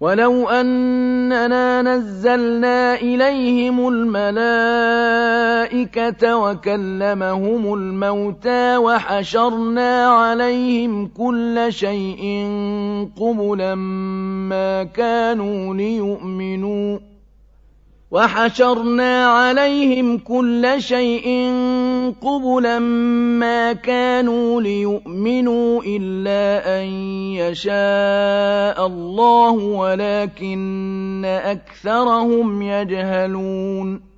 وَلَوْ أَنَّنَا نَزَّلْنَا إِلَيْهِمُ الْمَلَائِكَةَ وَكَلَّمَهُمُ الْمَوْتَىٰ وَحَشَرْنَا عَلَيْهِمْ كُلَّ شَيْءٍ قُبُلًا مَّا كَانُوا لِيُؤْمِنُوا وَحَشَرْنَا عَلَيْهِمْ كُلَّ شَيْءٍ قُبُلًا مَّا كَانُوا لِيُؤْمِنُوا إِلَّا أَن يَشَاءَ اللَّهُ وَلَٰكِنَّ أَكْثَرَهُمْ يَجْهَلُونَ